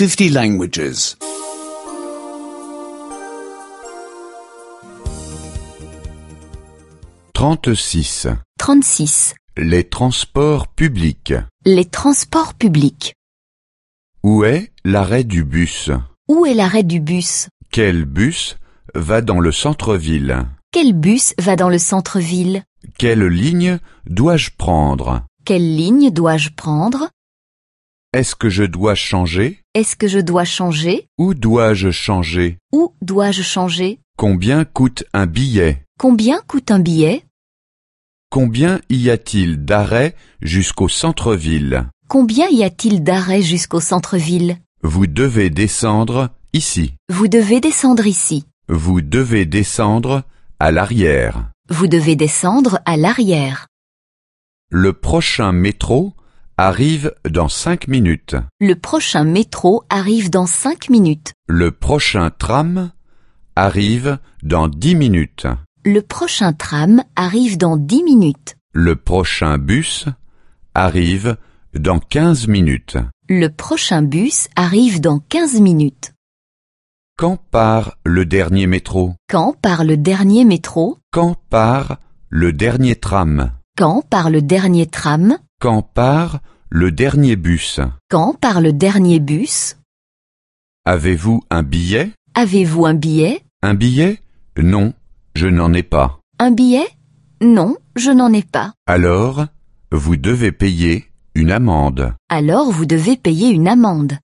50 languages. 36. 36. Les transports publics. Les transports publics. Où est l'arrêt du bus? Où est l'arrêt du bus? Quel bus va dans le centre-ville? Quel bus va dans le centre-ville? Quelle ligne dois-je prendre? Quelle ligne dois-je prendre? Est-ce que je dois changer? Est-ce que je dois changer? Où dois-je changer? Où dois-je changer? Combien coûte un billet? Combien coûte un billet? Combien y a-t-il d'arrêts jusqu'au centre-ville? Combien y a-t-il d'arrêts jusqu'au centre-ville? Vous devez descendre ici. Vous devez descendre ici. Vous devez descendre à l'arrière. Vous devez descendre à l'arrière. Le prochain métro arrive dans cinq minutes. Le prochain métro arrive dans cinq minutes. Le prochain tram arrive dans dix minutes. Le prochain tram arrive dans dix minutes. Le prochain bus arrive dans quinze minutes. Le prochain bus arrive dans quinze minutes. Quand part le dernier métro? Quand part le dernier métro? Quand part le dernier tram? Quand part le dernier tram? Quand part le dernier bus? Quand part le dernier bus? Avez-vous un billet? Avez-vous un billet? Un billet? Non, je n'en ai pas. Un billet? Non, je n'en ai pas. Alors, vous devez payer une amende. Alors vous devez payer une amende.